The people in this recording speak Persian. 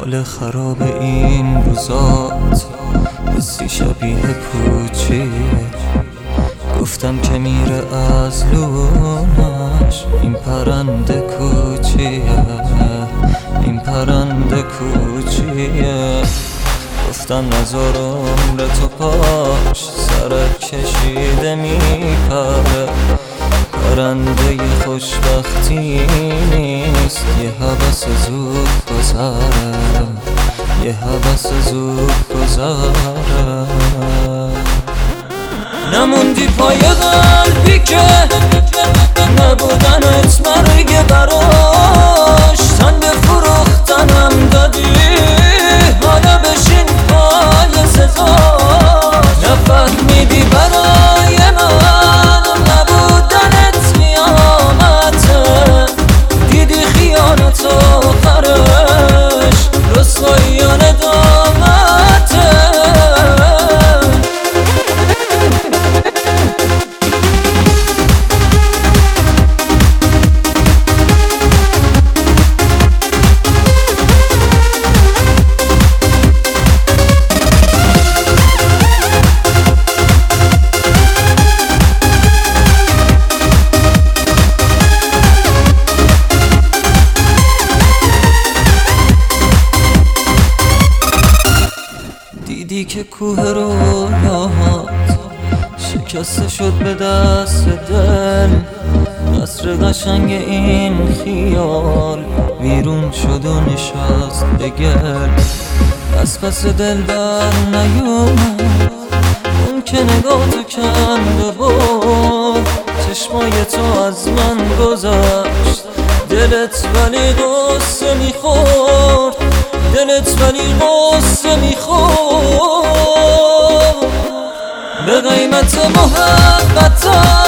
حال خراب این روزات. حسی شبیه پوچیه گفتم که میره از لونش این پرنده کوچیه. این پرنده کوچیه. گفتم نظر عمر تو پاش. سرک کشیده میپره. پرنده خوشبختی نیست. یه حبس زود گذاره. یه حبس زود گذاره. نموندی پای قلبی که که کوه رویاهات شکسته شد به دست دل. قصر قشنگ این خیال. ویرون شد و نشست گل از پس دل بر نیومد. اون که نگاه تو کند بود چشمای تو از من گذشت. دلت ولی غصه می‌خورد. دلت ولی غصه می‌خورد. به قیمت محبتم